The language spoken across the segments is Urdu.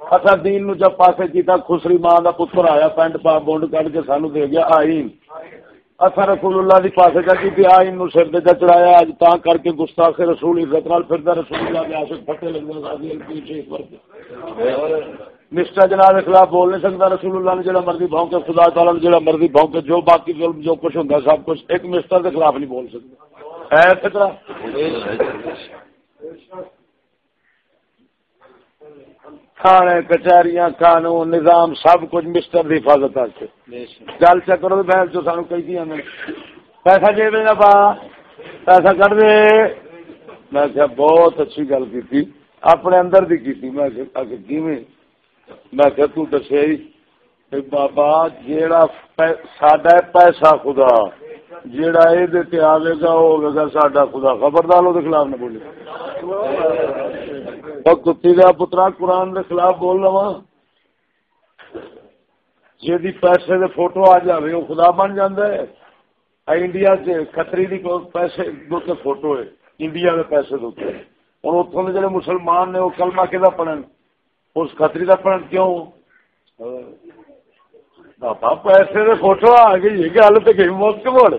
اچھا دین نو جب پاسے کیتا خسری ماں دا پتر آیا، پینٹ پا بونڈ کر کے سانو دے گیا، آئین۔ اصا رسول اللہ دی پاسے جا کی آئین نو سر دے چڑھایا۔ اج تا کر کے گستاخ رسول عزت نال پھردا رسول اللہ دے عاشق پھٹے لگنے راضی ال شیخ مسٹر جناب کے خلاف بول نہیں سکتا، رسول اللہ نے جڑا مرضی بھونکے، خدا تعالی نے جڑا مرضی بھونکے، جو باقی ظلم، جو کچھ ہوندا، سب کچھ ایک مسٹر کے خلاف نہیں بول سکتا۔ ہے فکرہ تھانے، کچہریاں، قانون، نظام، سب کچھ مسٹر کی حفاظت گل چکر بہن جو سانو کہی دیا میں پیسہ جیب نہ پا۔ پیسہ کٹ دے۔ میں کیا بہت اچھی گل کی اپنے اندر بھی کی میں میں کہ تو دسے بابا جیڑا ساڈا پیسہ خدا، جیڑا یہ آئے گا وہ ہوگا ساڈا خدا۔ خبردار وہ خلاف نہ بولے۔ کتی دیا پترا قرآن کے خلاف بول رہا جی پیسے دے فوٹو آ جائے وہ خدا بن جانا ہے۔ انڈیا سے کتری دی پیسے دے فوٹو ہے، انڈیا کے پیسے دے ہوں اتوں کے جڑے مسلمان نے وہ کلمہ کہ پڑھن؟ اس کتری کا پڑھن کیوں؟ بابا پیسے دے فوٹو آ گئی گل تو گئی موت موڑ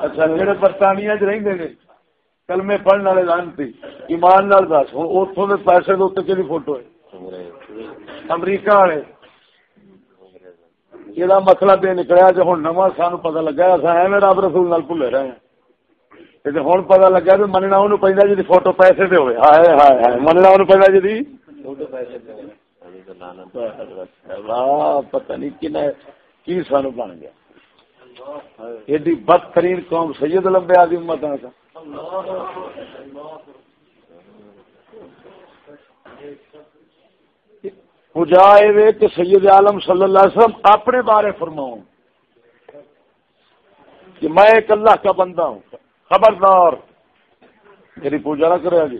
اچھا جڑے برطانیہ چ رہتے ہیں کلمے پڑھنے والے لانتی ایمان نال دس ہوں اتوں کے پیسے دے کہ فوٹو ہے امریکہ والے یہ مسئلہ پہ نکلیا جو ہوں نواں سان پتا لگا ایویں رب رسول نال بھولے رہے ہیں ہوں پتا لگا بھی مننا انہوں پہ جی فوٹو پیسے دے ہوئے ہائے ہائے ہائے مننا انہوں پہ جی پتہ نہیں کن کی سانو بن گیا۔ ایڈی بدترین قوم سید لمبے پجائے کہ سید عالم صلی اللہ علیہ وسلم اپنے بارے فرماؤں کہ میں ایک اللہ کا بندہ ہوں۔ خبردار۔ میری پوجا نہ کرے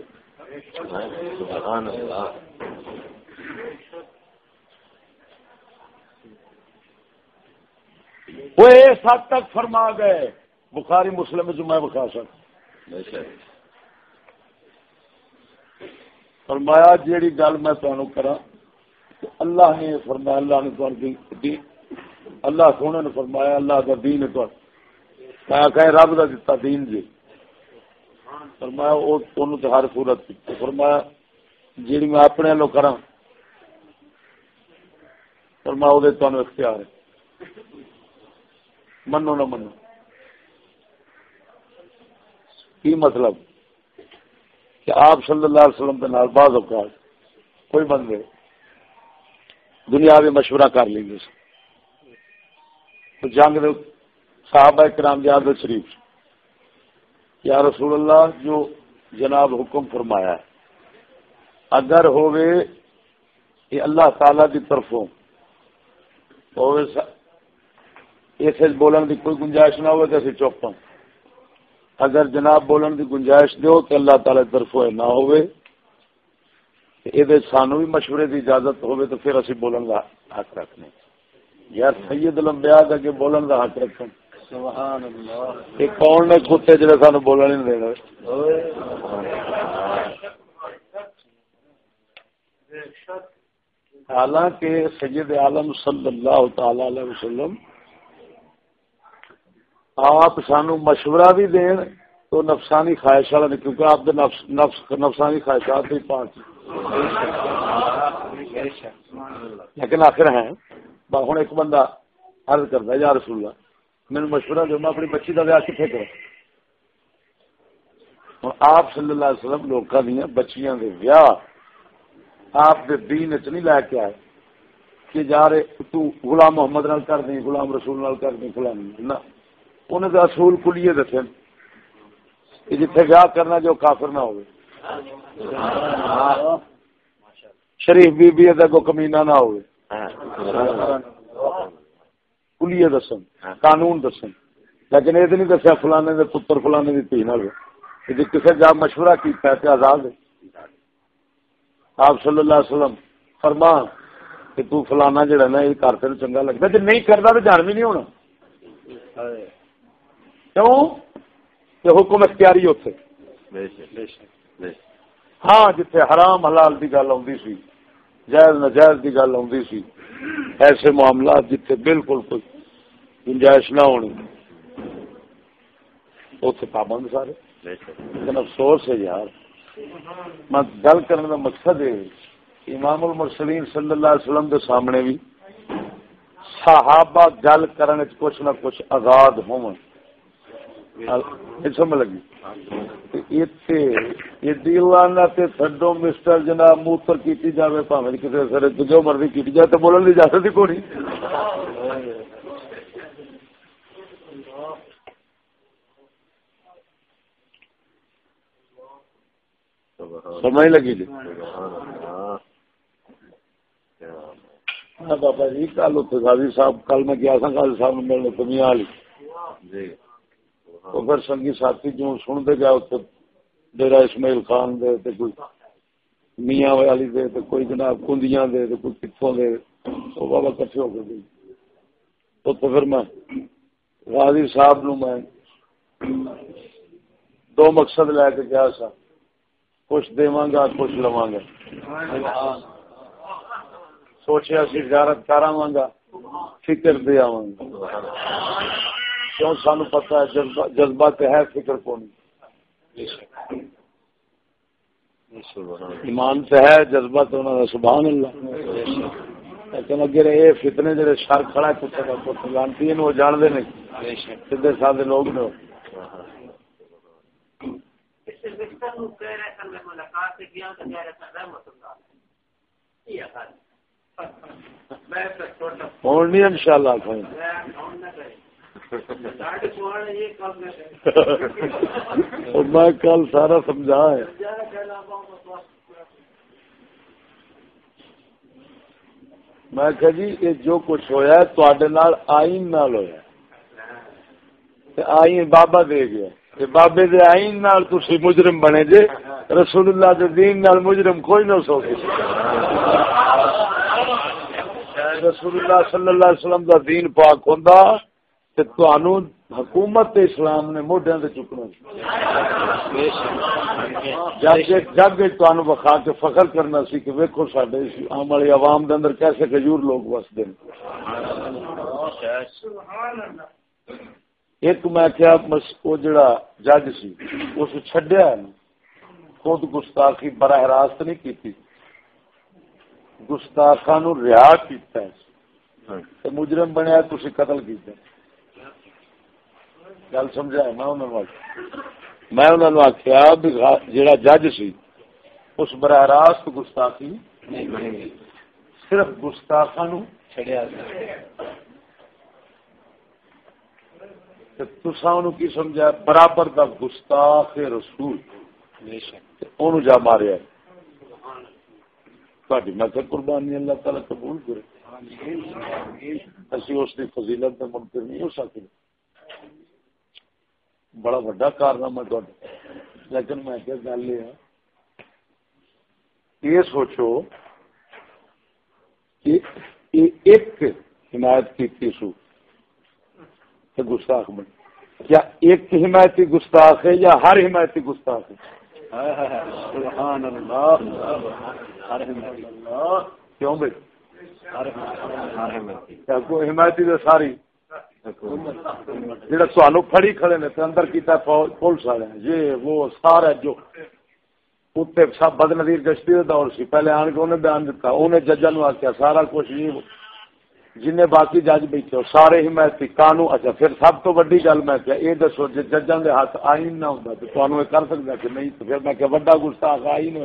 وہ اس حد تک فرما گئے۔ بخاری مسلم جو میں بخا سکتا فرمایا، جیڑی گل میں تمہیں کرا اللہ نے فرمایا، اللہ نے اللہ سونے نے فرمایا، اللہ کا دین میں کہ رب کا دتا دین جی۔ فرمایا وہ تو ہر صورت فرمایا، جیڑی میں اپنے لو کرا فرمایا وہ تمہیں اختیار ہے۔ منو نہ منو۔ کی مطلب؟ کہ آپ صلی اللہ علیہ وسلم کے نال بعض اوقات کوئی بندے دنیا میں مشورہ کر لیں گے تو جنگ دے صحابہ کرام یاد شریف یا رسول اللہ، جو جناب حکم فرمایا ہے، اگر ہوئے یہ اللہ تعالی کی طرفوں اس بولن کی کوئی گنجائش نہ ہوئے تو اسی چوپ اگر جناب بولن کی گنجائش دو کہ اللہ تعالی طرف نہ ہوئے یہ سانو بھی مشورے کی اجازت ہوئے تو پھر اسی بولن کا حق رکھنے۔ یار سید لمبیا کے بولن کا حق رکھ کون نے کتے جڑے سانو بولن نہیں دینا حالانکہ سید عالم صلی اللہ تعالی علیہ وسلم آپ سانو مشورہ بھی دین تو نفسانی خواہش والا نہیں، کیونکہ آپ نفس نفس، نفسانی خواہشات بھی پانچ۔ لیکن آخر ہیں ہوں ایک بندہ عرض کرتا یا رسول اللہ میرے مشورہ دو، میں اپنی بچی کا ویاہ کتنے کروں؟ ہوں آپ صلی اللہ علیہ وسلم لوگوں دیا بچیاں دے ویاہ آپ دے دین چ نہیں لے کے آئے کہ جا رہے، تو غلام محمد نال کر دیں، غلام رسول نال کر دیں، فلانی۔ نہ۔ انہیں تو اصول کلیے دسے جتھے ویاہ کرنا جو کافر نہ ہو شریف بی بی کو کمینا نہ ہو کلیے دسن قانون دسن لیکن یہ نہیں دسیا فلانے دے پتر، فلانے کی تھی نہ جی کسی جا مشورہ کی پیسے آزاد آپ صلی اللہ علیہ وسلم فرما کہ تو فلانا جڑا نا، یہ کر چنگا لگتا جی نہیں کرتا تو جان بھی نہیں ہونا۔ کیوں کہ حکم اختیاری اتنے ہاں جتھے حرام حلال کی گل سی جائز نجائز کی گل سی ایسے معاملات جتھے بالکل کوئی گنجائش نہ ہونی۔ اتنے پابند سارے۔ لیکن افسوس ہے یار میں گل کرنے کا مقصد ہے امام المرسلین صلی اللہ علیہ وسلم کے سامنے بھی صحابہ گل کرنے کچھ نہ کچھ آزاد ہو ہاں، سمجھ لگی۔ تھڈو مسٹر جناب موتر کی جائے پاوے کسی سر جو مرضی کی جائے، تو بولن کی اجازت ہی کونی۔ سمجھ لگی جی؟ ہاں، بابا جی کل اتنے صاحب، کل میں گیا سا غازی صاحب نے ملنے کمی والی۔ جی۔ تو پھر سنگی ساتھی جو سنتے گیا اتنے ڈیرا اسماعیل خان دے تے کوئی میاں والی دے تے کوئی جناب کندیاں دے تے کوئی کتوں دے وہ بابا کٹھے ہو گئے۔ تو تو پھر میں غازی صاحب نو میں دو مقصد لے کے گیا سا۔ کچھ دوا گا، کچھ لوا گا۔ سوچیا سی زیارت کرا گا، فکر دے آواں گا۔ کیوں سانو پتا ہے؟ جذبہ تے ہے فکر کون؟ ایمان تے ہے، جذبہ تو انہوں نے سبحان اللہ۔ لیکن اگر یہ فتنے جڑے شر کھڑا کتے کا پتر لانتی وہ جانتے نہیں۔ سیدھے سادے لوگ نے۔ ہوں نہیں ان شاء اللہ میں کل سارا سمجھا ہے۔ میں کہ جی یہ جو کچھ ہوا آئین نال ہویا ہوا آئین بابا دے گیا بابے دے آئین نال تسی مجرم بنے جے۔ رسول اللہ دے دین نال مجرم کوئی نہ سو رسول اللہ صلی اللہ علیہ وسلم دا دین پاک ہوندا۔ تے حکومت اسلام نے موڈیاں تے چکنا جگ جگ تانوں کے فخر کرنا سی کہ ویکھو ساڈے عام والی عوام دے اندر کیسے کجور لوگ وسدے ایک میں کیا وہ جڑا جج سی اس چڈیا خود گستاخی براہ راست نہیں کی گستاخا نو رہا کیا مجرم بنیا تھی قتل کیا گل سمجھا میں انہوں نے آخیا جا جج سی اس براہ راست گستاخی صرف گستاخا نو چڑیا تسا کی سمجھا؟ برابر دا گستاخ رسول۔ جا ماریا میں قربانی اللہ تعالی قبول کرے۔ اسی اس کی فضیلت میں منکر نہیں ہو سکتے بڑا وا کارنامہ لیکن میں کیا گل یہ سوچو ایک حمایت کی سو گستاخ بنے کیا ایک حمایتی گستاخ ہے یا ہر حمایتی گستاخ ہے؟ کیوں بھائی؟ حمایتی تو ساری۔ جہاں تمہیں فڑی کھڑے نے اندر کیتا پولیس والے یہ وہ سارا جو اتنے سب بد نظیر گشتی کا دور سی، پہلے آن کے انہیں بیان دیتا انہیں ججا نو آخیا سارا کچھ جی، یہ جن باقی جج بیٹھے ہو، سارے ہی میں قانون اچھا پھر سب تو ویڈی گل میں کیا یہ دسو جی ججاں دے ہاتھ آئین نہ ہوتا تو تمہیں یہ کر سکتا کہ نہیں؟ تو پھر میں کہ وڈا گستاخ آئین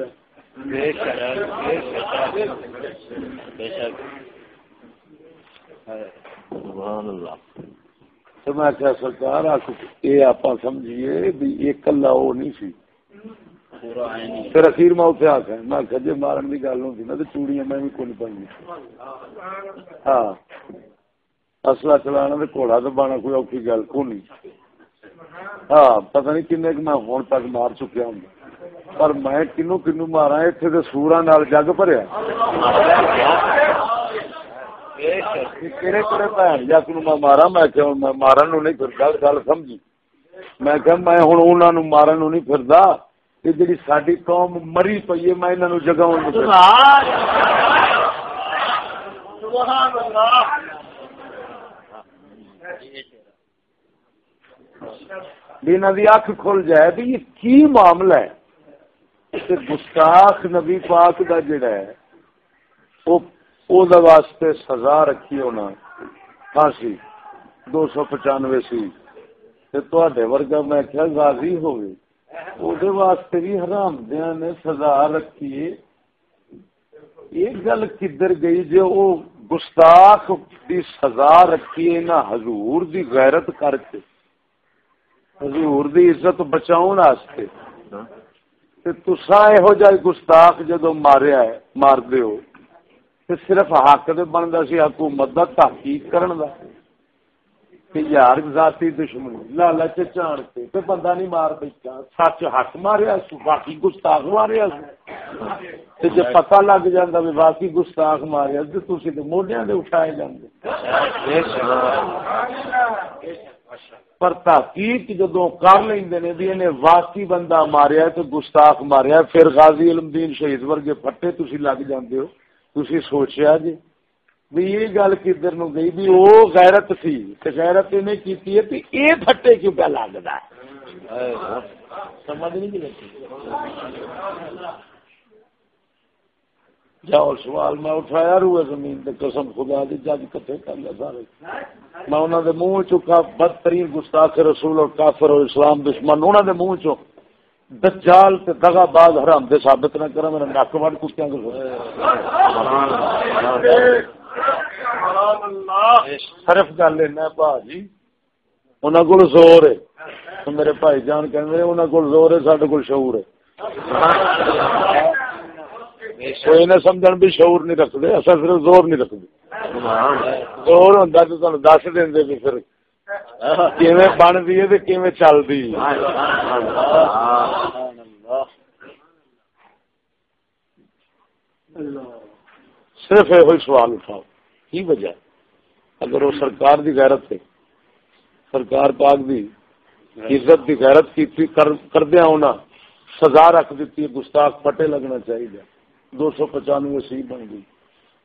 ہوا تو میں کیا سرکار یہ آپ سمجھیے بھی یہ کلا وہ نہیں سی۔ پھر اخیر میں اتنے میں کجے مارن کی گل ہوتی نا تو چوڑیاں میں بھی کون پائی ہاں۔ اصلا چلانا تو گھوڑا تو بانا کوئی اوکھی گل کو نہیں۔ ہاں پتہ نہیں میں ہوں تک مار چکیا ہوں۔ پر میں کنو کنو مارا اتنے تو سورا نال جگ بھریا کہڑے کہڑے بھن جگ نو میں مارا، میں کہ میں مارن نہیں پھر گل سمجھی۔ میں کہ میں ہوں انہوں مارن نہیں پھردا۔ جی ساری قوم مری پی ہے، میں انہوں جگہ اکھ کھل جائے، بھی یہ کی معاملہ ہے؟ گستاخ نبی پاک کا جڑا ہے، وہ او دا واسطے سزا رکھی ہونا پھانسی دو سو پچانوے سی ورگا میں کیا غازی ہوگی واسطے بھی حرام دیا نے سزا رکھی یہ گل کدھر گئی جو وہ گستاخ دی سزا رکھی ہے نہ حضور دی غیرت کر کے حضور دی عزت بچاؤ واسطے تسا یہو جہ گستاخ جدو ماریا ہے مار دیو صرف حق دے بنتا سی حکومت کا تحقیق کرن دا یار ذاتی دشمنی لالچ چان کے بندہ نہیں مار بیٹھا سچ حق ماریا باقی گستاخ ماریا جی پتا لگ جا بھی باقی گستاخ ماریا تو تھی موڈیا دے اٹھائے جاندے پر تحقیق جدو کر لیں بھی انہیں واقعی بندہ ماریا تو گستاخ ماریا پھر غازی علم دین شہید ورگے پٹے تھی لگ جاندے ہو تھی سوچیا جی بھی یہ گل کدھر نو گئی بھی وہ غیرت سی تے غیرت انہیں کیتی ہے کہ یہ پھٹے کیوں پہ لگتا ہے؟ سمجھ نہیں جی لگی۔ جاؤ سوال میں اٹھایا، روئے زمین تے قسم خدا دی، جج کٹھے کر لیا سارے۔ میں انہوں دے منہ چکا بدترین گستاخ رسول اور کافر اور اسلام دشمن انہوں دے منہ چو دجال تے دغا باز حرام دے ثابت نہ کرا میرا نک وڈ کتیاں کو صرف گل ایسا بھا جی انہوں کو زور ہے۔ میرے بھائی جان کہ انہوں کو زور ہے سڈے کو شعور ہے۔ کوئی نہ سمجھ بھی شعور نہیں رکھتے اصل صرف زور نہیں رکھتے زور ہوں تو تمہیں دس دیں بھی پھر۔ بنتی ہے تو چلتی صرف یہ سوال اٹھاؤ کی وجہ اگر وہ سرکار دی غیرت ہے سرکار پاک دی عزت دی غیرت کی کردیا ہونا سزا رکھ دیتی ہے گستاخ پٹے لگنا چاہیے دو سو پچانوے سی بن گئی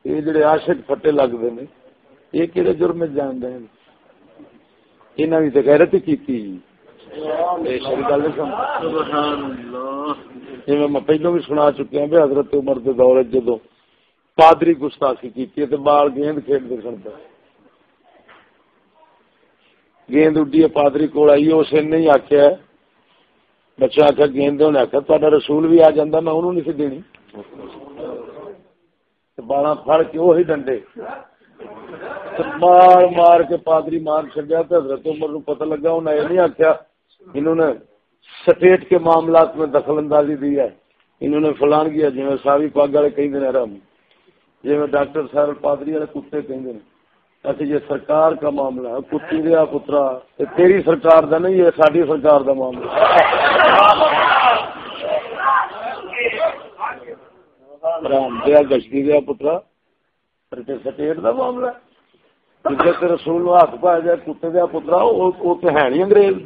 یہ جڑے عاشق پٹے لگتے ہیں یہ کہڑے جرم جان رہے ہیں یہاں کی تو غیرت ہی کی میں پہلو بھی سنا چکیا بھی حضرت عمر کے دور جدو پادری گستاخی کی بال گیند کھیلتے سن گیند اڈی پادری کو آئی اس نے آخیا بچہ آخیا گیند نے آخیا تا رسول بھی آ جا میں انہوں نہیں سی دینی بالا فڑ کے وہی ڈنڈے مار مار کے پادری مار چڈیا تو حضرت عمر نو پتہ لگا انہیں یہ نہیں آخیا انہوں نے سٹیٹ کے معاملات میں دخل اندازی دی ہے انہوں نے فلان کیا جی میں ساری پاگ والے کہیں دن رہا جی میں ڈاکٹر صاحب پادری والے کتے کہیں دن اچھا یہ سرکار کا معاملہ ہے کتی دیا پترا تیری سرکار دا نہیں ہے ساری سرکار دا معاملہ دیا گشتی دیا پترا سٹیٹ دا معاملہ رسول ہاتھ پایا جائے کتے دیا پترا تو ہے نہیں انگریز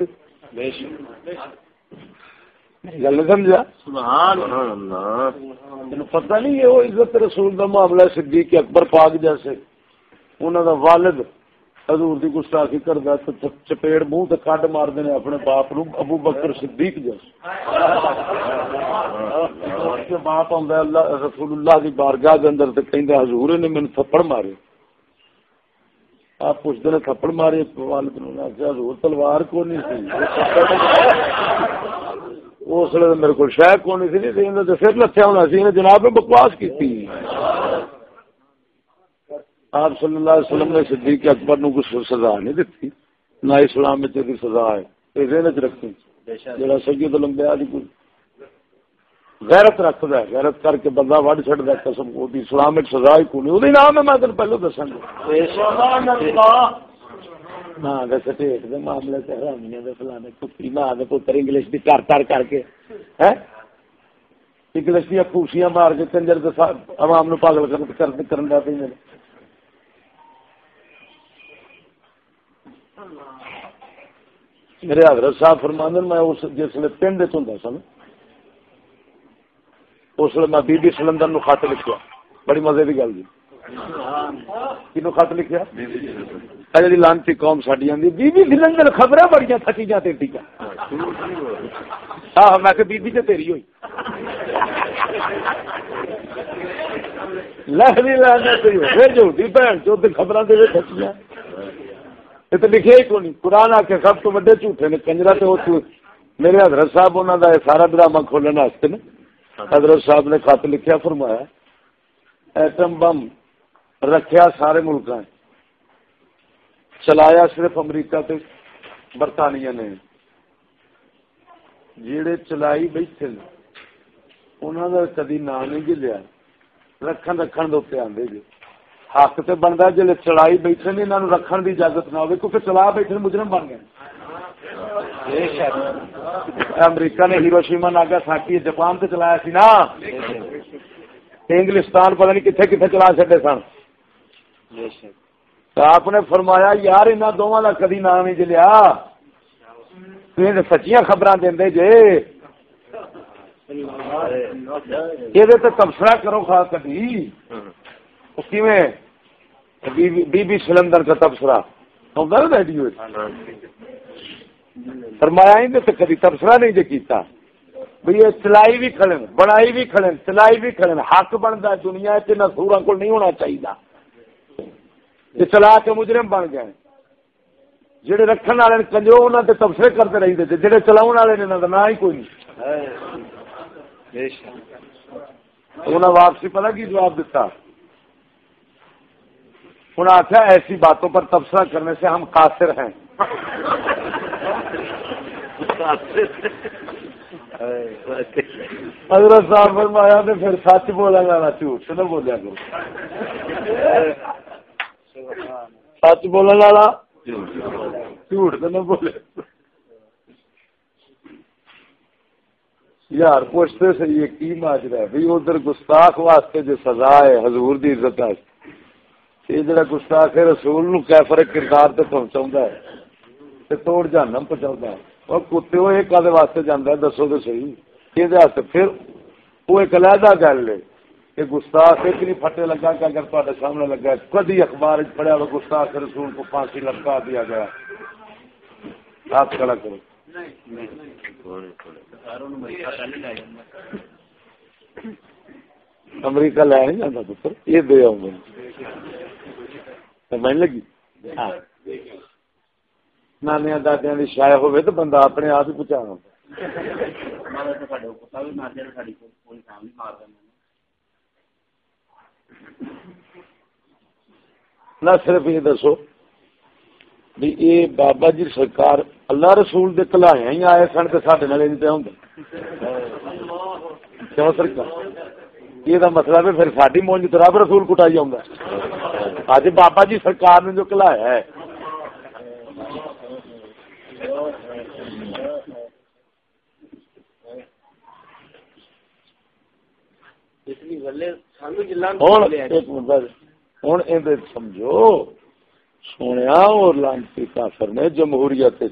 گل سمجھا؟ تین پتا نہیں ہے وہ عزت رسول کا معاملہ صدیق اکبر پاک جیسے۔ انہوں کا والد حضور کی گستاخی کرتا تو چپیڑ منہ تو کڈ مار دینے اپنے باپ نو ابو بکر صدیق جس جیسے باپ آتا اللہ رسول اللہ کی بارگاہ کے اندر تو کہ حضور نے میرے تھپڑ مارے۔ آپ پوچھتے ہیں تھپڑ مارے والد نے حضور تلوار کو نہیں سی؟ اس لیے میرے کو شاید کون سی، نہیں تو پھر لتیا ہونا سی جناب نے بکواس کی آپ صلی اللہ علیہ وسلم نے صدیق اکبر نو کچھ سزا نہیں دیتی نہ اسلام میں تیری سزا ہے، یہ ذہن چ رکھی جڑا سید لمبیا کوئی غیرت رکھتا ہے، غیرت کر کے بندہ وڈ چڑھتا ہے قسم کو دی اسلام میں سزا ہی کونی وہ نام ہے، میں تین پہلو دسا معاملے سے فلانے کتی ماں پتر انگلش کی تر تر کر کے، ہیں؟ انگلش دیا پوسیاں مار کے کنجر دے عوام نو پاگل کرن لگ پہ میرے حضرت صاحب فرماند میں اس جس پنڈ چ ہوں سن، اس لیے میں بی بی سلندر نو خط لکھا بڑی مزے کی گل جی۔ کنو خط لکھا جی لانتی قوم ساری آدھی بی بی سلندر خبر بڑی تھکی جا ٹھیک ہاں میں کہ بی بی تیری ہوئی۔ لکھنی لانا جھوٹی بھن خبر دے تھکیاں یہ تو لکھے ہی کو نہیں؟ قرآن آ کے سب تو وڈے جھوٹے نے، کنجرا تو میرے حضرت صاحب انہوں کا سارا ڈرامہ کھولنے واسطے نا، حضرت صاحب نے خط لکھیا، فرمایا، ایٹم بم رکھیا سارے ملک چلایا صرف امریکہ تے، برطانیہ نے۔ جڑے چلائی بیٹھے انہوں نے کدی نام نہیں گلیا۔ رکھن رکھن دے آدھے جی حق تو بنتا جی چلائی بیٹھے نے انہوں رکھن کی اجازت نہ ہو کیونکہ چلا بیٹھے مجرم بن گئے۔ امریکہ نے ہیروشیما ناگا ساکی جاپان سے چلایا سی نا۔ انگلستان پتہ نہیں کتنے کتنے چلا چڈے سن۔ آپ نے فرمایا یار ان دونوں کا کدی نام نہیں جلیا۔ سچیاں خبر دے جے۔ یہ تبصرہ کرو خا کدی۔ بی بی سلندر کا تبصرہ۔ ریڈیو فرمایا ہی تو کدی تبصرہ نہیں جے کیتا۔ بھئی یہ چلائی بھی کھڑے بنائی بھی کھڑے چلائی بھی کھڑے حق بنتا دنیا چ نسورا کو نہیں ہونا چاہیے یہ چلا کے مجرم بن گئے۔ جہے رکھنے والے کنجرو انہوں نے تبصرے کرتے رہتے تھے۔ جہے چلاؤ والے نے نہ ہی کوئی نہیں۔ انہیں واپسی پتا کی جواب دیتا انہیں آخیا ایسی باتوں پر تبصرہ کرنے سے ہم قاصر ہیں۔ حضرت صاحب فرمایا تو پھر سچ بولا گا جھوٹ سے نہ بولیا کرو۔ سچ بولنے والا جھوٹ تو نہ بولے یار پوچھتے سے یہ کی ماجرا ہے؟ بھائی ادھر گستاخ واسطے جو سزا ہے، حضور دی عزت یہ جڑا گستاخ رسول نو کیفر کردار تے پہنچاوندا ہے تے توڑ جہنم پہنچاوندا ہے۔ اور کتے وہ ایک آدھے واسطے جانا ہے دسو تو صحیح۔ یہ پھر وہ ایک علیحدہ گل ہے کہ گستاخ ایک نہیں پھٹے لگا کہ اگر تے سامنے لگا کدی اخبار پڑھیا وہ گستاخ رسول کو پھانسی لٹکا دیا گیا۔ آپ کھڑا کرو۔ امریکہ لے نہیں جانا پتر یہ دے آؤں گا سمجھ لگی۔ ہاں۔ نانیا دادیا کی ہوئے تو بندہ اپنے آپ ہی پہنچا نہ صرف یہ دسو بھی یہ بابا جی سرکار اللہ رسول دے کلایا ہی آئے سن تو سڈے نال ہوں کیوں سرکار؟ یہ مطلب ہے پھر ساری مونج تو رب رسول کٹائی آؤں اج بابا جی سرکار نے جو کلایا ہے۔ سمجھو۔ سونے اور لانتی کافر نے جمہوریت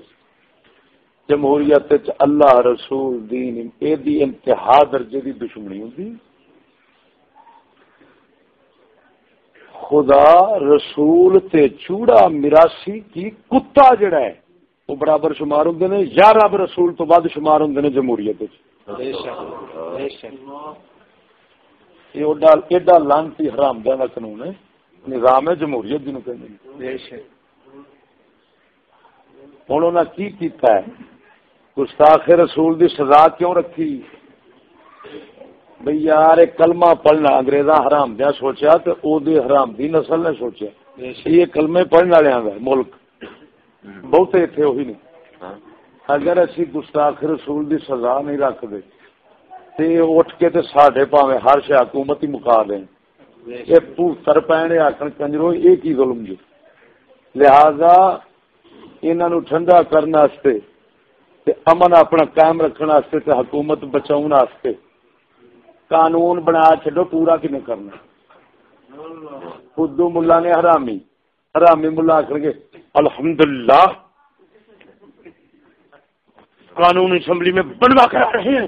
جمہوریت اللہ رسول دین دی انتہا درجے دی دشمنی ہوں خدا رسول تے چوڑا میراسی کی کتا جڑا ہے وہ برابر شمار ہوں نے یا رب رسول تو بعد شمار ہوں نے جمہوریت ایڈا لانتی حرام کا قانون ہے۔ نظام ہے جمہوریت جنوب ہوں انہیں کی کیتا ہے؟ گستاخ رسول دی سزا کیوں رکھی؟ بھئی یار کلمہ پڑھنا انگریزا حرام دیا سوچا تو او دے حرام دی نسل نے سوچا یہ کلمے پڑھنے والے ملک۔ بہتے اتنے وہی نہیں اگر اسی گستاخ رسول دی سزا نہیں رکھ دے تے اٹھ کے تے ساڈے پاوے ہر شے حکومت ہی مکا دیں یہ پوتر پینے آخر کنجرو یہ کی ظلم جی؟ لہذا انہوں نے ٹھنڈا کرنے امن اپنا قائم رکھنے تے حکومت بچاؤ قانون بنا چڈو پورا کنے کرنا؟ خدو ملا نے حرامی۔ حرامی ملا آخر گے الحمدللہ۔ قانون اسمبلی میں بنوا کر رہے ہیں۔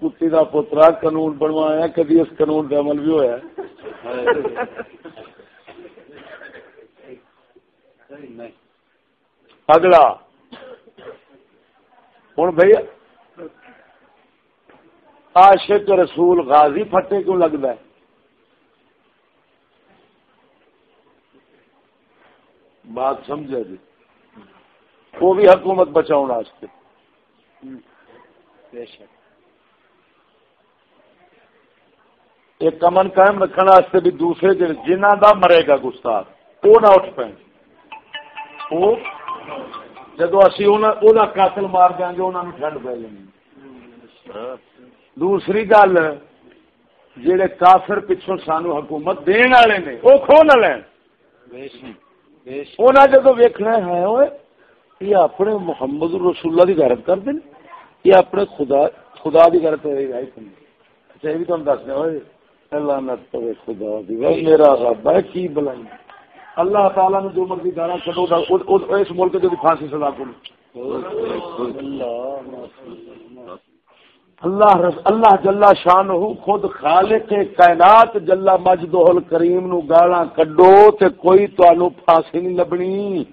کتی کا پوترا قانون بنوایا کدی اس قانون کا عمل بھی ہوا اگلا۔ ہوں بھائی عاشق رسول غازی پھٹے کیوں لگتا ہے؟ بات سمجھا جی۔ وہ بھی حکومت بچاؤ واسطے۔ ایک امن قائم رکھنے بھی دوسرے جنہ دا مرے گا گستاخ وہ نہ اٹھ پائیں جدو اسی قاتل مار دیں گے انہوں نے ٹھنڈ پی جانی۔ دوسری گل جہے کافر پچھوں سانو حکومت دن والے نے وہ کھو نہ لین جدو ویکنا ہے یہ اپنے محمد رسول اللہ کی غیرت کر دیں یہ اپنے خدا خدا کی غیرت اچھا یہ بھی تم دس دیں اللہ خدا دی۔ میرا رب ہے کی بلائی۔ اللہ تعالیٰ نے جو مرضی گانا چلو اس ملک پھانسی سزا کو اللہ اللہ جلا شان خود خالق کائنات جلا مجد کریم نو گالا کڈو تے کوئی تو پھانسی نہیں لبنی۔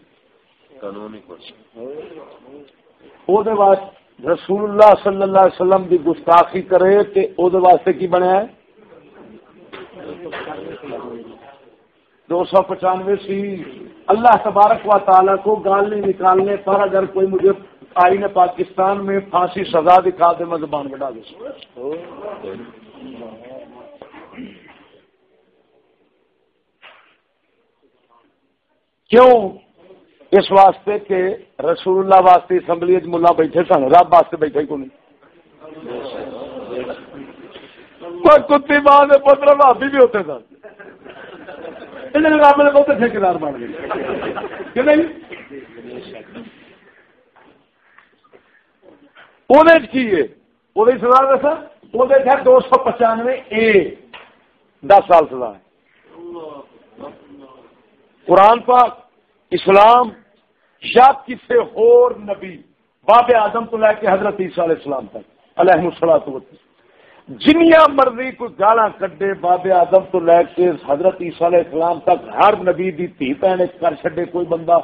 رسول اللہ صلی اللہ علیہ وسلم دی گستاخی کرے تے او دے واسطے کی بنیا ہے؟ دو سو پچانوے سی۔ اللہ تبارک و تعالیٰ کو گالنے نکالنے پر اگر کوئی مجھے آئین پاکستان میں پھانسی سزا دکھا دے میں زبان بڑھا دے کیوں؟ اس واسطے کہ رسول اللہ واسطے اسمبلی ملا بیٹھے سن، رب واسطے بیٹھے کو نہیں کتی ماں پتر بھابی بھی ہوتے سن۔ رب نے ٹھیکار بن گئے۔ کہ نہیں؟ وہ سزا دسا وہ دو سو پچانوے اے دس سال سزا ہے قرآن پاک اسلام یا کسی اور نبی باب آدم تو لے کے حضرت عیسیٰ علیہ السلام تک علیہ السلام جنیا مرضی کوئی گالا کڈے باب آدم تو لے کے حضرت عیسیٰ علیہ السلام تک ہر نبی دی تھی پہنے کر چڈے کوئی بندہ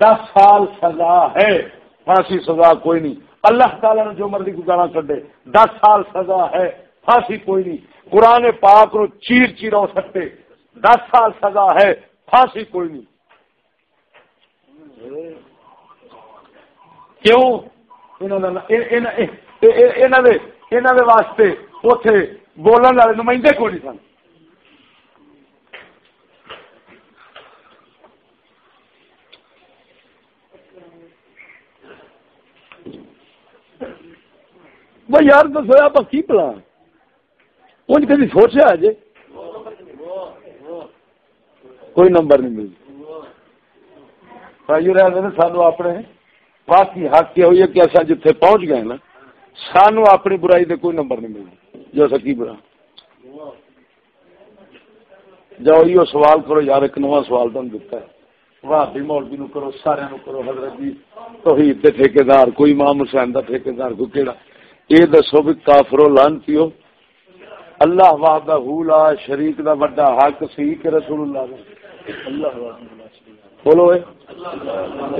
دس سال سزا ہے پھانسی سزا کوئی نہیں اللہ تعالیٰ نے جو مرضی کو گالا کڈے دس سال سزا ہے، پھانسی کوئی نہیں۔ قرآن پاک نو چیر چیر ہو سکتے۔ دس سال سزا ہے، پھانسی کوئی نہیں۔ کیوں؟ واسطے اتے بولن والے نمائندے کو نہیں سن۔ وہ یار تو سویا آپ کی پلا؟ ان کبھی سوچا جی؟ کوئی نمبر نہیں ملتا۔ سانو اپنے باقی حق یہ ہوئی ہے کہ اصل جتنے پہنچ گئے نا، سانو اپنی برائی دے کوئی نمبر نہیں ملتی جو سکی برا جاؤ یہ سوال کرو، یار ایک نواں سوال تم دتا ہے۔ بھابی مولوی نو کرو سارے نو کرو، حضرت جی توحید دے ٹھیکیدار، کوئی امام حسین دا ٹھیکیدار، کوئی کیڑا؟ یہ دسو بھی کافرو لان پیو اللہ وحدہ لا شریک دا بڑا حق سی کہ رسول اللہ دا۔ اللہ وحدہ بولو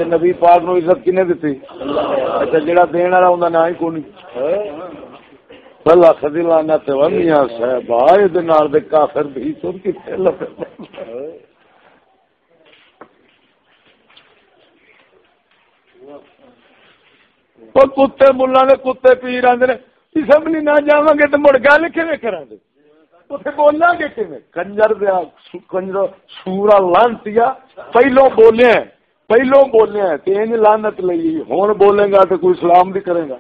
نبی پاک نو عزت کنے دیتی اچھا جڑا دین والا ہوندا نہ ہی کوئی اللہ خدی لانا تے ونیا صاحب آئے دے نال دے کافر بھی تو کتے لفظ کتے ملا نے کتے پیر آدھے اسمبلی نہ جا گے تو مڑ گل کھے کرا گے؟ بولنا گے کنجر دیا کنجر سورا لانتیا، پہلو بولے پہلو بولے تین لانت لئی ہوں بولے گا تو کوئی سلام بھی کرے گا۔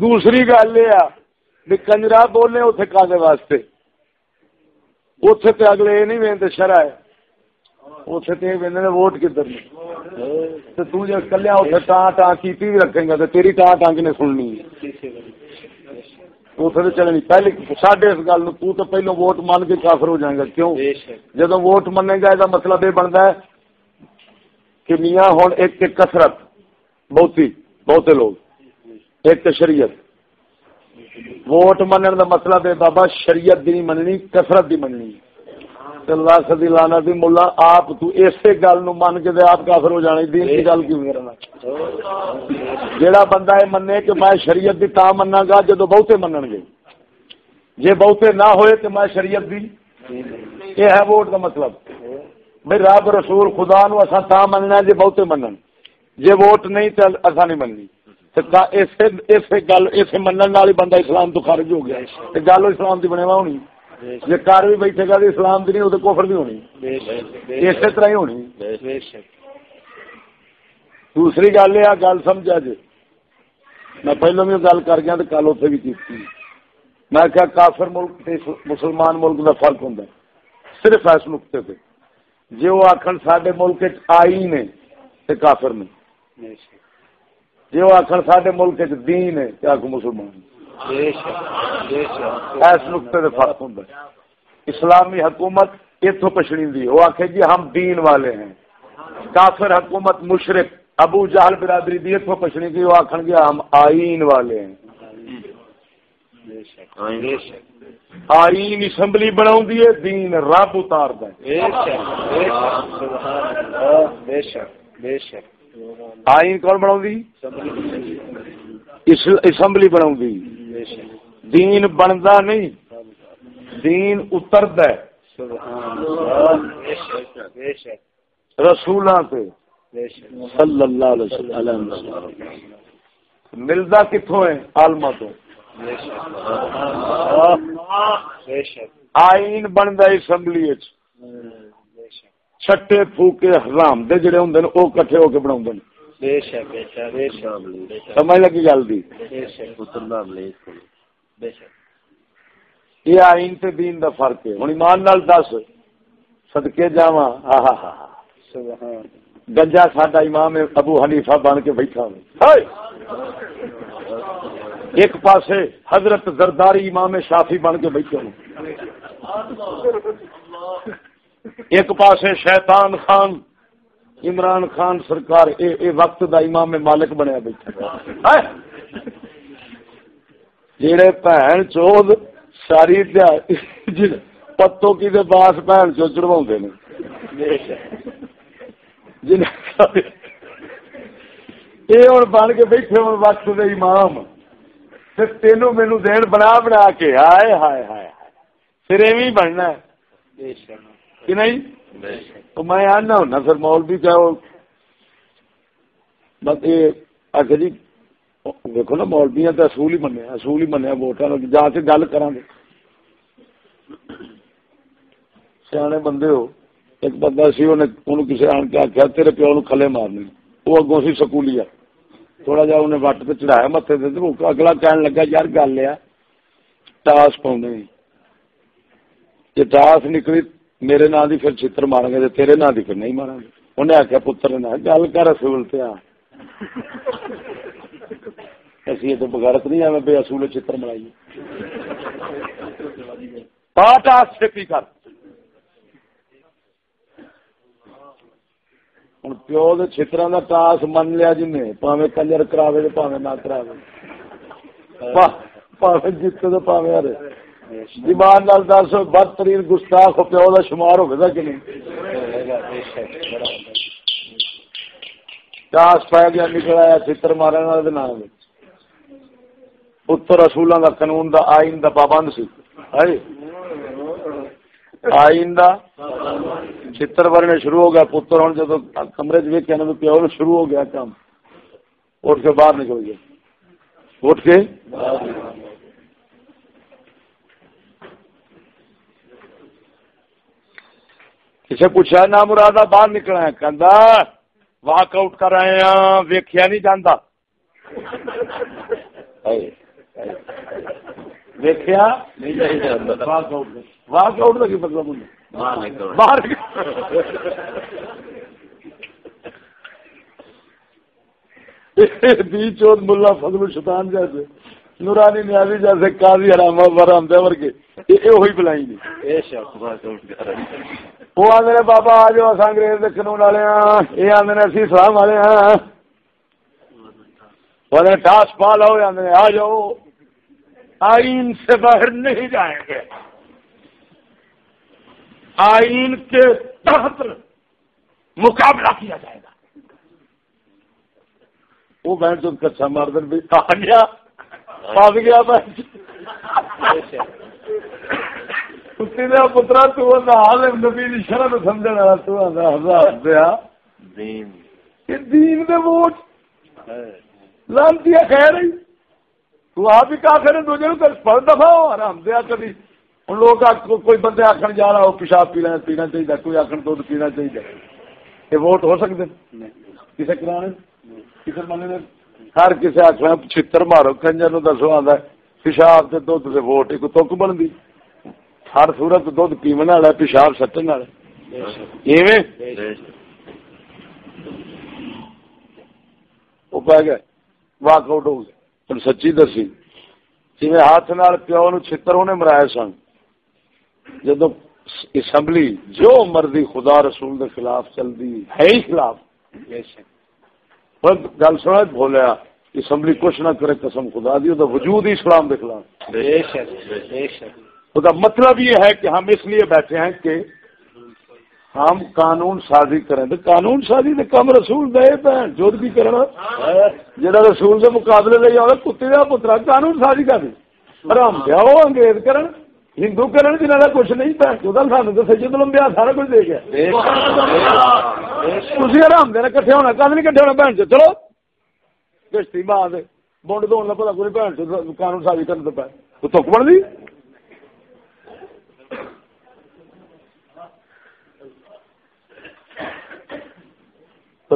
دوسری گل یہ کنجرا بولنے اتنے کالے واسطے۔ اتے تو اگلے یہ نہیں وہدے شرح ہے۔ اتنے تو یہ ووٹ کدھر تو جب کلیا اتنے ٹان ٹان کی بھی رکھے گا تو تیری ٹان ٹان کنے سننی اتنے چلنی پہلے ساڈے اس گل تو پہلو ووٹ من کے کافر ہو جائے گا کیوں؟ جب ووٹ منے گا یہ مطلب یہ بنتا ہے کہ میاں ہوں ایک کسرت بہتی بہتے لوگ ایک شریعت۔ ووٹ منن دا مطلب ہے بابا شریعت دی مننی کثرت دی مننی۔ اللہ سدی لانا دی ملا آپ تو اسی گل نو من کے آپ کافر ہو جانے دین کی گل کیوں کرنا جیڑا بندہ یہ منے کہ میں شریعت دی تا مننا گا جدو بہتے منن گے جے بہتے نہ ہوئے تو میں شریعت دی یہ ہے ووٹ کا مطلب بھائی رب رسول خدا نو اسا تا مننا جے بہتے منن جے ووٹ نہیں تو اسا نہیں مننی اسے منن والی بندہ اسلام تو خارج ہو گیا گل اسلام کی بنوا ہونی جی کر بھی بیٹھے گا اسلام کی نہیں کوفر بھی ہونی۔ اسی طرح ہی ہونی۔ دوسری گل یہ گل سمجھا جی۔ میں پہلو بھی گل کر گیا تو کل اتنے بھی کی میں کیا کافر ملک مسلمان ملک کا فرق ہوں صرف اس نقطے پہ جی وہ آخر سڈے ملک آئی نے کافر نے۔ جی وہ آخر سڈے ملک دین ہے کو مسلمان۔ اس نقطے سے فرق ہوں اسلامی حکومت اتو پچھڑی دی وہ آخ جی ہم دین والے ہیں۔ کافر حکومت مشرق ابو جہل برادری دی اتو پچھڑی دی وہ آخر گیا ہم آئین والے ہیں۔ آئین اسمبلی بنا دین رب اتار آئین کون بنا اسمبلی۔ بنا دین بنتا نہیں۔ دین اترد رسول صلی اللہ علیہ وسلم۔ ملتا کتوں ہے؟ آلما تو۔ آئین بنتا اسمبلی چھٹے پھوکے حرام دے جڑے ہوندے نے، او کٹھے ہو کے بناوندے نے۔ بے شک بے شک بے شک سمجھ لگی گل دی؟ بے شک۔ بے شک۔ یہ آئین تے دین دا فرق ہے۔ ہن ایمان نال دس صدکے جاواں۔ ہا ہا ہا۔ سبحان۔ گنجا ساڈا امام ابو حنیفہ بن کے بیٹھا ہے ایک پاسے حضرت زرداری امام شافی بن کے بیٹھے ہوں ایک پاس شیطان خان عمران خان سرکار اے اے وقت دا امام مالک بنیا بیٹھا جڑے بھن چود ساری پتو کی دے باس بھن چو چڑوا نے یہ ہوں بن کے بیٹھے ہوں وقت دے امام تینوں مینو دین بنا بنا کے ہائے ہائے ہائے پھر ایویں بننا ہے کہ نہیں تو میں آنا ہونا، پھر مولوی کیا آخر جی دیکھو نا مولبیا تو اصول ہی منیا اصول ہی منیا ووٹان جا کے گل کر سیانے بندے ہو، ایک بندہ سی کسی آن کے آخیا تیرے پیو نو کھلے مارنے وہ اگوں سی سکولی تھوڑا جا انہیں وٹ پہ چڑھایا متے اگلا کہنے لگا، یار گل ہے، ٹاس پاؤں یہ جی ٹاس نکلی میرے نام کی پھر چتر ماریں گے تیرے نام کی پھر نہیں ماریں گے۔ انہیں آخیا پتر نے گل کر اصول پہ آ۔ اسی تو بغیرت نہیں آئے بے اصول چتر مرائیے پاٹ آس چھتی کر۔ ہوں پیو چترا کا ٹاس من لیا جن پاوے کلر کراوے پاوے نہ کراوے۔ پاوے جیتے تو پاوے ہرے۔ ایمان نال دس، بدترین گستاخ پیو کا شمار ہوگا کہ نہیں چاس پی گیا، نکل آیا، چتر مارن والے نام پتر اصولوں کا قانون دا، آئین دا پابند سی۔ آئین دا چتر مرنے شروع ہو گیا، پتر ہوں جب کمرے چ ویکیا نا پیو شروع ہو گیا کام۔ اٹھ کے باہر نکل گیا اٹھ کے؟ کسی پوچھا نہ مراد باہر نکلنا ہے؟ کہ واک آؤٹ کر رہے ہیں ویکیا نہیں جانا واک آؤٹ مطلب باہر ملا فضل شیطان جیسے نورانی نیازی جیسے قاضی حرام ورام دے ورگے۔ یہ بلائی نہیں وہ آدھے بابا آ جاؤ انگریز کے قانون والے ہاں یہ آدھے اسی اسلام والے ہاں بولے ٹاس پا لو یا آ جاؤ آئین سے باہر نہیں جائیں گے آئین کے تحت مقابلہ کیا جائے گا وہ بہن چود کچا مردن بھی آ گیا پس گیا بہن پترا تو نبی شرم سمجھنے والا تو دیا۔ دین۔ دے ووٹ لانتی خیر تو آپ ہی کافر دوجے پر دفاع ہو آرام دیا کبھی ہوں لوگ کوئی بندے آخر جا رہا ہو پیشاب پی لینا پینا چاہیے کوئی آخر دھد پینا چاہیے۔ یہ ووٹ ہو سکتے کسی کرانے؟ کسی من ہر کسی آخر چھتر مارو کنجر نو دسو آتا پیشاب سے دھد سے ووٹ ایک تک بنتی ہر سورت دھد پیمن والا پیشاب سٹن والا وہ پہ گئے واک آؤٹ ہو گئے سچی دسی۔ جی ہاتھ نال پیو نو چھتر انہیں مرایا سن۔ جب اسمبلی جو مرضی خدا رسول کے خلاف چلتی ہے ہی خلاف۔ گل سنا بولیا اسمبلی کچھ نہ کرے قسم خدا دی وجود ہی اسلام کے خلاف۔ بے شک بے شک۔ اس کا مطلب یہ ہے کہ ہم اس لیے بیٹھے ہیں کہ ہم قانون سازی کریں تو قانون سازی تو کم رسول دے پہن جو بھی کرنا۔ جا رسول کے مقابلے لے جاؤ کتے کا پترا قانون سازی کر آرام دیا وہ انگریز کرن، ہندو کرن جنہوں کا کچھ نہیں پہ سانو تو سجے تو لمبیا سارا کچھ دے گیا۔ تھی آرام دینا کٹھے ہونا کل نہیں کٹھے ہونا بہن چلو۔ کشتی ماں بونڈ دون کا پتا کوئی بہن قانون سازی کرنے تو پہ تو تک بن دی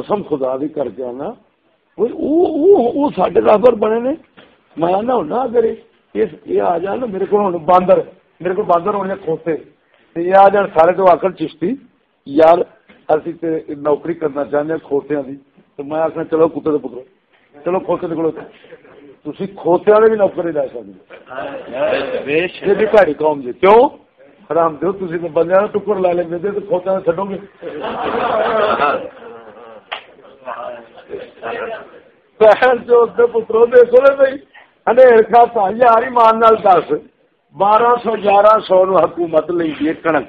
قسم خدا بھی کر کے آنا۔ وہ سڈے رابر بنے نے۔ میں آنا ہونا اگر یہ آ جان میرے کو باندر۔ میرے کو باندر ہونے کھوتے۔ یہ آ جان سارے تو آکر چشتی۔ یار، اسی تے نوکری کرنا چاہتے ہیں کھوتیا کی تو میں آخنا چلو کتے دے پکڑو چلو کھوتے دے نکلو تھی کھوتے والے بھی نوکری نوکر نہیں لے سکتے پیڑی قوم جی کیوں؟ حرام دو تھی بندے ٹکر لا لیں تو کھوتے چڈو گے۔ پترو دیکھو بھائی کھاتا یار ایمان نال دس۔ بارہ سو، گیارہ سو نو حکومت لینی کنک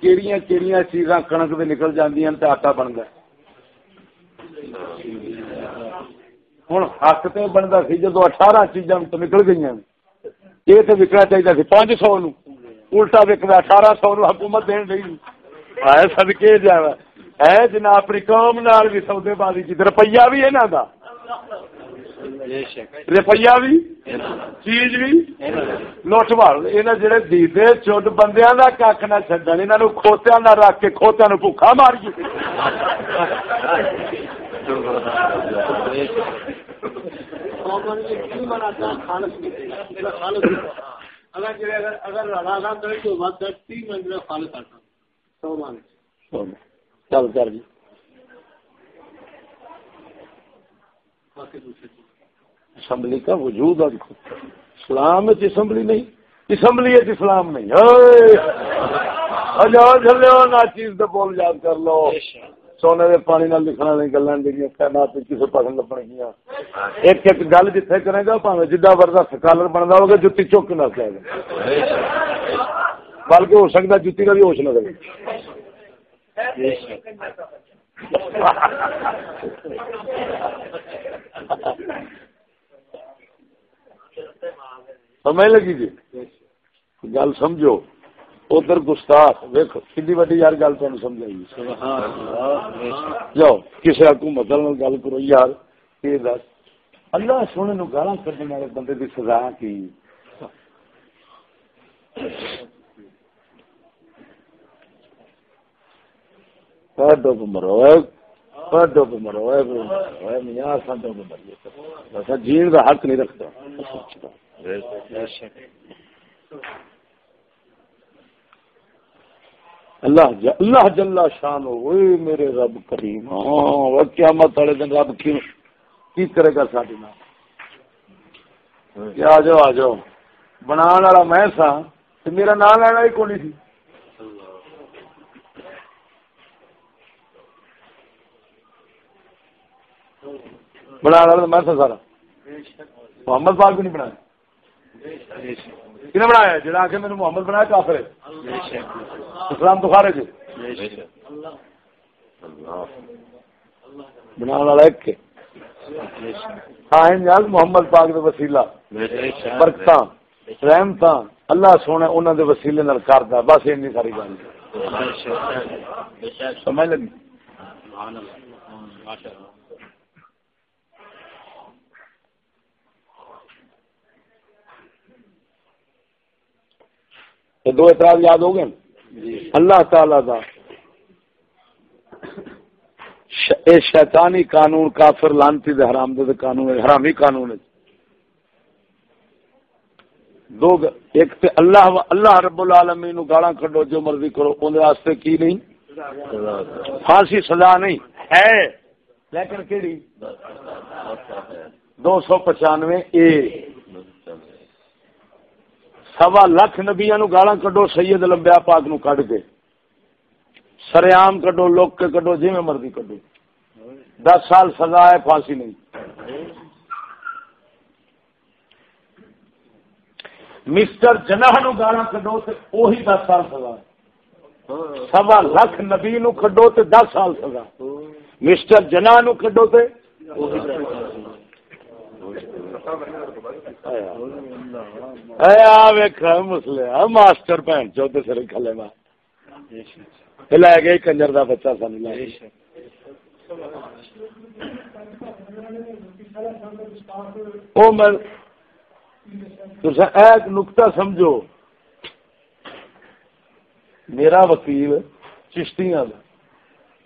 کیڑیاں کیڑیاں چیزاں کنک دے نکل جاندیاں تے آٹا بنتا ہوں حق تو بنتا سی جدو اٹھارہ چیزاں تو نکل گئی یہ تو وکنا چاہیے سی، پانچ سو نو۔ الٹا وکنا اٹھارہ سو نو حکومت دین رہی۔ سدکے جا ہے جنا اپنی قوم نال بھی سودے بازی کی روپیہ بھی یہاں کا روپیہ بھی چیز بھی لٹ مار۔ یہ جڑے دیدے چٹ بندیا کا کھ نہ چڈن یہ کھوتیا نہ رکھ کے کھوتیا نو بھوکا مار گئی اگر اگر اگر تین منزل خالص آتا چل کر جی اسمبلی کا وجود اسلام اسمبلی نہیں۔ اسمبلی اسلام نہیں۔ نہ چیز بول یاد کر لو۔ سونے دے پانی نال لکھنا نہیں گلیں دیں خیرات ایک ایک گل جتنے کرے گا پاوے جدا سکالر بنتا ہوگا، جتی چوک نہ جائے گا بلکہ ہو سکتا جتی کا بھی ہوش نہ سمجھ لگی جی؟ گل سمجھو۔ ادھر گستاخ ویک کھی وی یار گل تمہیں سمجھائی جی۔ جاؤ کسی حکومت گل کرو یار، یہ دس۔ اللہ سونے نو گالا کرنے والے بندے کی سزا کی؟ ڈب مرو ڈب مرو میاں ڈب مریے جین کا حق نہیں رکھتا۔ اللہ اللہ جل شان ہو میرے رب کریم۔ ہاں قیامت والے دن رب کیوں کی کرے گا ساری آ جاؤ آ جاؤ بنا والا میں سا میرا نام لینا ہی کون سی؟ بنا رہا میں سارا۔ محمد پاک بھی نہیں بنایا کن بنایا؟ جا کے میرے محمد بنایا کافر اسلام تو خارج بنا والا ایک۔ ہاں محمد پاک دے وسیلہ۔ برکت رحمت اللہ سونے انہوں دے وسیلے نال کرتا بس این ساری گل۔ سمجھ لگی؟ سبحان اللہ ماشاءاللہ دو اعتراض یاد ہو گئے؟ اللہ تعالی کا شیطانی قانون کافر لانتی دے حرام دے قانون حرامی قانون دو ایک تے اللہ اللہ رب العالمین نو گالاں کڈو جو مرضی کرو اون واسطے کی نہیں؟ پھانسی سزا نہیں۔ ہے۔ لیکن کیڑی؟ دو سو پچانوے اے۔ سوا لکھ نبیا نو گالا کڈو، سید لمبیا پاک نو کڈ کے سریام کڈو، لوک کے کڈو جی میں مرضی کڈو۔ دس سال سزا ہے، پھانسی نہیں۔ مسٹر جناح نو گالا کڈو تو وہی دس سال سزا ہے۔ سوا لکھ نبی نو کڈو تو دس سال سزا۔ مسٹر جناح نو کڈو تو مسلے ماسٹر بھن چوتھے سر کھلے ماں۔ لے گئے، کنجر دا بچہ سن لے۔ ایک نقطہ سمجھو۔ میرا وکیل چشتیاں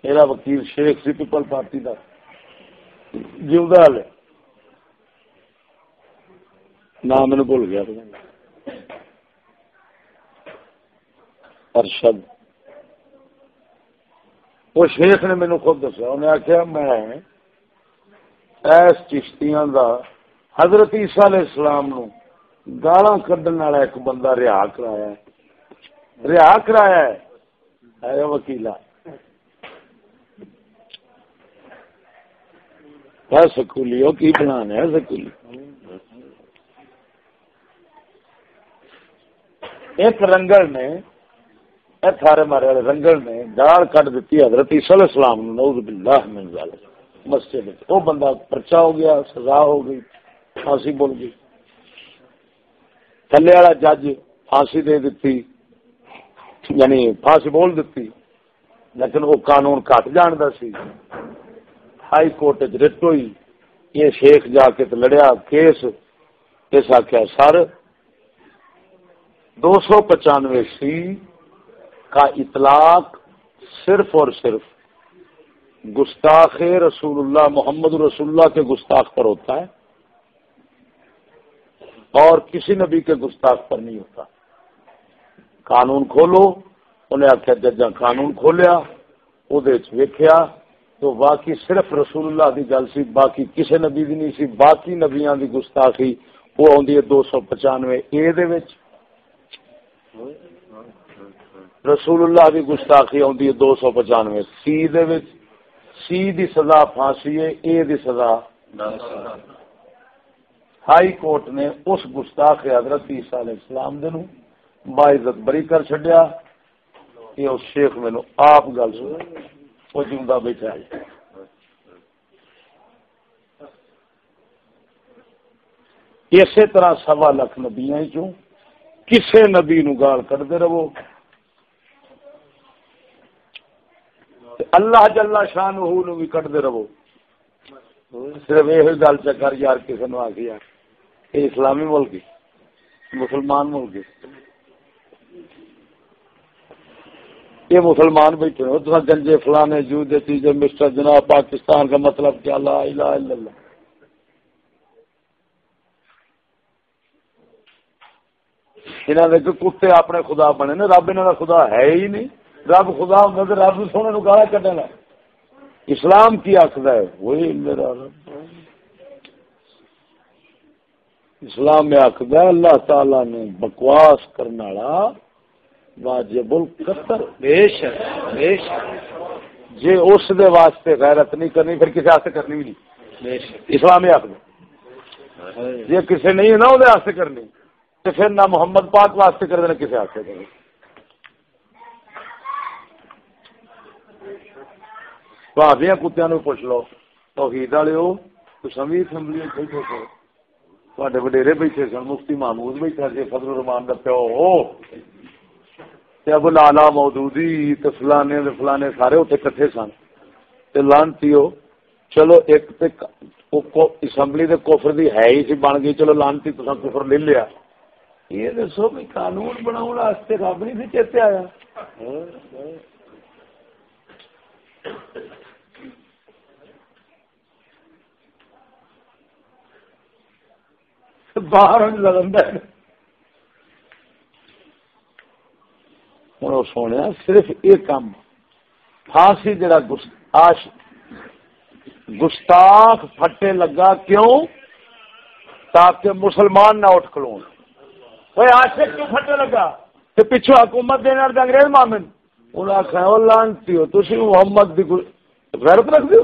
میرا وکیل شیخ سی پیپل پارٹی کا جیوا ہے نام مجھے بھول گیا ارشد۔ وہ شیخ نے مینو خود دسا انہیں آخیا میں ایس چشتیاں دا حضرت عیسیٰ علیہ السلام نو گالا کڈن والا ایک بندہ رہا کرایا رہا کرایا ہے۔ وکیلا سکولی وہ کی بنانا ہے سکولی ایک رنگل نے تھارے مارے والے رنگل نے گال کٹ دیتی حضرت عیسی علیہ السلام نعوذ باللہ من ذالک مسجد وہ بندہ پرچا ہو گیا سزا ہو گئی پھانسی بول گئی تھلے والا جج پھانسی دے دیتی یعنی پھانسی بول دیتی لیکن وہ قانون کٹ جاندا سی ہائی کورٹ رٹ ہوئی یہ شیخ جا کے لڑیا کیس اس آخیا سر دو سو پچانوے سی کا اطلاق صرف اور صرف گستاخ رسول اللہ، محمد رسول اللہ کے گستاخ پر ہوتا ہے اور کسی نبی کے گستاخ پر نہیں ہوتا۔ قانون کھولو، انہیں آخیا ججا قانون کھولیا ویکیا تو باقی صرف رسول اللہ کی گل سی، باقی کسی نبی دی نہیں سی، باقی نبیاں دی گستاخی وہ آدھی ہے دو سو پچانوے اے دے رسول اللہ کی گستاخی آتی ہے دو سو پچانوے۔ سی سی دی سزا پھانسی ہے، اے دی سزا۔ ہائی کورٹ نے اس گستاخ حضرت عیسیٰ علیہ السلام دے نو باعزت بری کر چڈیا یہ اس شیخ مینو آپ گل سن، وہ جمدہ بیٹھا ہے۔ اسی طرح سوا لکھ نبیاں چوں۔ کسے نبی نو گال کرتے رہو۔ اللہ جلا شان نو بھی کٹتے رہو۔ صرف یہ گل چکر یار کسی نے آ گیا یہ اسلامی ملک مسلمان ملک یہ مسلمان بیٹھے ہو تو گنجے، فلانے جو چیزیں، مسٹر جناب، پاکستان کا مطلب کیا؟ لا الہ الا اللہ۔ انہوں نے کتے اپنے خدا بنے نے رب انہوں کا خدا ہے ہی نہیں۔ رب خدا ہوں تو رب سونے گالا کٹنا اسلام کی آخر ہے وہی میرا رب۔ اسلام میں آخر اللہ تعالی نے بکواس کرنے والا واجب القتل۔ جی اس دے واسطے غیرت نہیں کرنی پھر کسی واسطے کرنی بھی نہیں۔ اسلامی حق جی کسی نہیں نا وہ کرنی۔ تو پھر نہ محمد پاک واسطے کر دینا کسی ہاتھ کرے بھابیا کتیا نو پوچھ لو، توحید والے ہو سمی اسمبلی بیٹھے سو تے وڈیرے بیٹھے سن، مفتی محمود بیٹھا سی، فضل الرحمان کا پیو۔ اب لالا مودودی فلانے فلانے سارے اتنے کٹھے سن۔ لانتی چلو ایک اسمبلی دے کوفر دی ہے ہی سی، بن گئی۔ چلو لانتی تو کفر لے لیا۔ یہ دسو بھی قانون بناؤ رب نہیں سی چیتے آیا۔ باہر لگن ہوں سونے صرف یہ کام۔ پھانسی جڑا آش، گستاخ پھٹے لگا کیوں؟ تاکہ مسلمان نہ اٹھ کیوں پھٹے لگا پچھو حکومت دینے والے انگریز مامن انہیں لانتی ہو محمد غیرت رکھ دو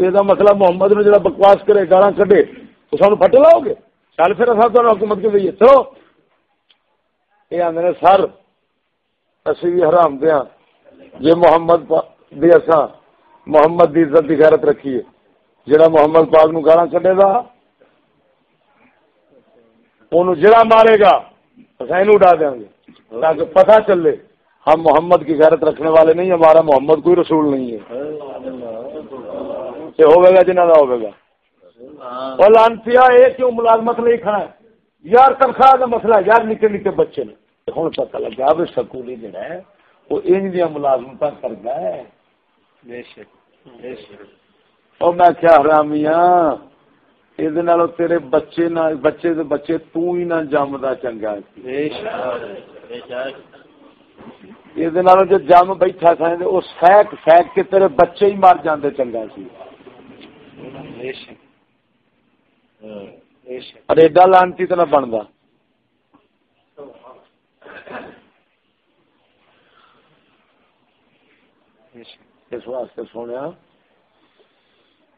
یہ مسئلہ محمد نے جڑا بکواس کرے گالا کڈے تو سانو پھٹے لاؤ گے چل پھر حکومت کے دئیے چلو یہ آدھے سر اسی بھی حرام دیا جی محمد دی محمد دی عزت کی خیرت رکھیے جڑا محمد پاک نو گالا کڈے گا ان جڑا مارے گا اصل اڈا دیا گے۔ تاکہ پتہ چلے ہم محمد کی غیرت رکھنے والے نہیں ہمارا محمد کوئی رسول نہیں ہے۔ یہ ہوگا جنہ کا ہوگا اور لانسیا یہ کیوں ملازمت نہیں کھڑا ہے؟ یار تنخواہ کا مسئلہ یار نکے نکے بچے نے۔ ہوں پتا لگا بھی سکولی جڑا ہے وہ ان دیا ملازمت کرتا ہے۔ اور میں کیا حرامیاں یہ تیرے بچے نہ بچے دے بچے تو ہی نہ جمدا چنگا یہ جو جم بیٹھا تھا وہ سیک سیک کے تیرے بچے ہی مر جاندے چنگا سی اور ایڈا لانتی تو نہ بنتا اس واسطے سونے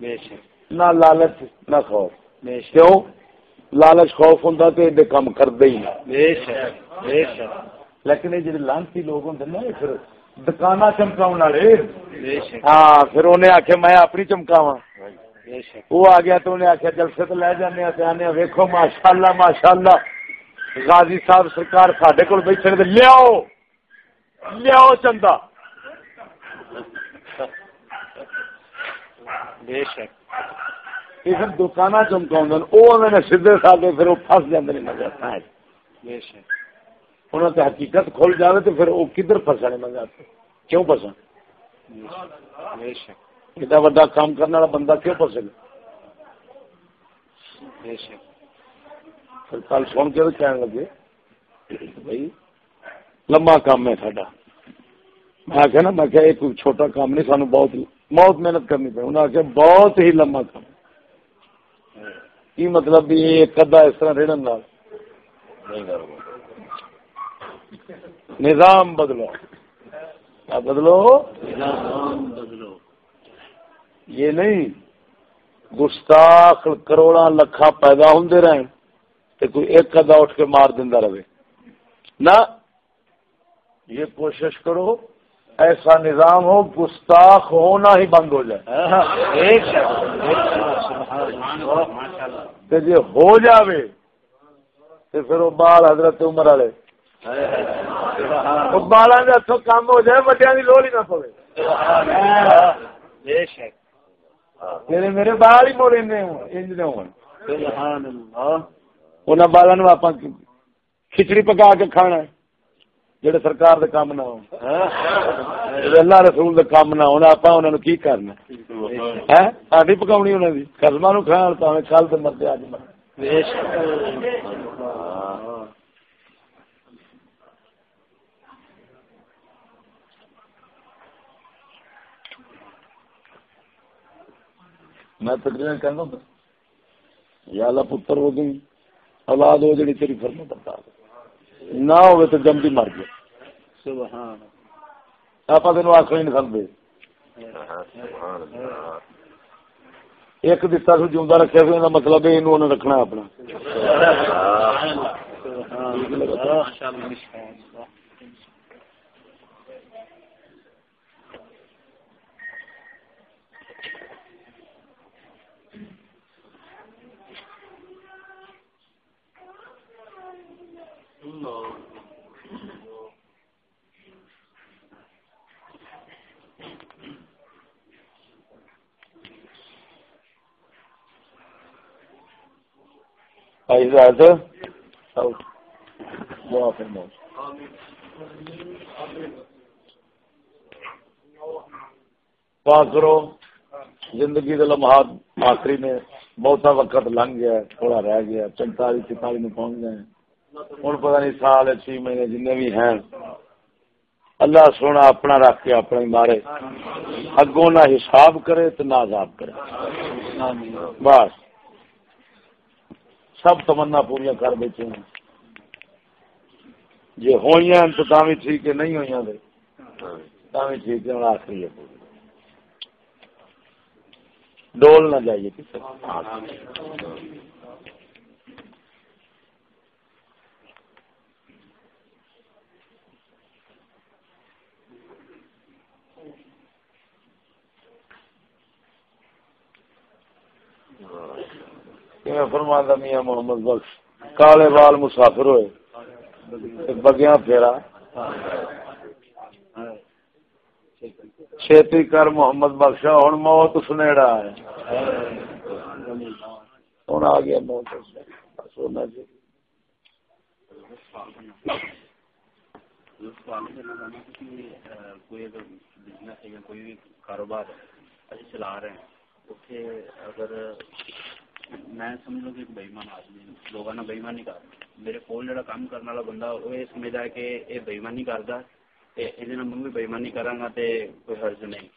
نہ لالچ نہ خوف۔ کیوں؟ لالچ خوف ہوں تو یہ کام کرتے ہی لیکن یہ جڑے لانسی لوگ ہوں نا پھر دکان چمکاؤ والے۔ ہاں پھر انہیں آخیا میں اپنی چمکاوا وہ آ گیا تو انہیں آخیا جلسے تو لے جانے آنے ویکو ماشاء اللہ ماشاء اللہ غازی صاحب سرکار سڈے کو بیٹھے لیاؤ لیاؤ چندہ۔ دکان چمکا سیدے سال پھر وہ فس جاتے ہیں انہوں نے حقیقت کھل جائے تو پھر وہ کدھر فسنے منگا کیوں فسن ایڈا وا کام کرنے والا بندہ کیوں گا؟ کل سن کے کہنے لگے بھائی لما کام ہے ساڈا۔ میں آخیا نا میں ایک چھوٹا کام نہیں سانو بہت بہت محنت کرنی پڑی۔ انہیں آخیا بہت ہی لما کام۔ کی مطلب بھی ایک اس طرح رڑن نظام بدلو۔ کیا بدلو۔ بدلو یہ نہیں۔ گستاخ کروڑا لکھا پیدا ہوں رہے تو کوئی ایک ادا اٹھ کے مار دینا رہے۔ نہ، یہ کوشش کرو۔ ایسا نظام ہو گستاخ ہونا ہی بند ہو جائے۔ جی ہو جاوے تو پھر وہ بال حضرت عمر والے۔ بالا ہاتھوں کام ہو جائے وڈیا کی لوڑ ہی نہ پوے۔ میرے میرے بال ہی موڑے بالا نو آپ کھچڑی پکا کے کھانا جڑے سرکار دے کام نہ ہون اللہ رسول دے کام نہ ہونا آپ انہوں نے کی کرنا؟ ہے ساڈی پکاونی انہوں دی۔ قسمہ نو کھان پاویں کل تے مرتے اج مر میں تقریباً کہنا ہوں۔ یا اللہ پتر ہو گئی، اولاد ہو جڑی تیری فرما بتا نہ ہوئے تو جمدی مر گئے آپ تین آخر ہی نہیں سکتے ایک دتا سو جا رکھا سی مطلب رکھنا اپنا۔ کرو زندگی کے لمحات آخری نے بہتا وقت لنگ گیا تھوڑا رہ گیا پینتالیس چینتالیس میں پہنچ گئے ہوں پتہ نہیں سال چھ مہینے جن بھی ہیں۔ اللہ سونا اپنا رکھ کے اپنا ہی مارے۔ اگوں نہ حساب کرے تو نہ عذاب کرے۔ بس۔ سب تمنا پوریا کر بیٹھے ہیں۔ جی ہوئی ہیں تو تھی ٹھیک ہے، نہیں ہوئی تو۔ ٹھیک ہے آخری ہے۔ پوری ڈول نہ جائیے کسی۔ میں فرماندہ میاں محمد بخش، کالے بال مسافر ہوئے بگیا پھیرا۔ چھتی کر محمد بخشا ہوں موت سنےڑا ہے۔ ہوں آ گیا موت سونا جی۔ کوئی اگر بزنس یا کوئی بھی کاروبار چلا رہے ہیں اگر میں سمجھ لو کہ ایک بےمان آدمی لوگوں نے بےمانی کر میرے کول جڑا کام کرنے والا بندہ وہ یہ سمجھتا ہے کہ یہ بےمانی کرتا۔ یہ بھی بےمانی کرا گا تو کوئی حرض نہیں۔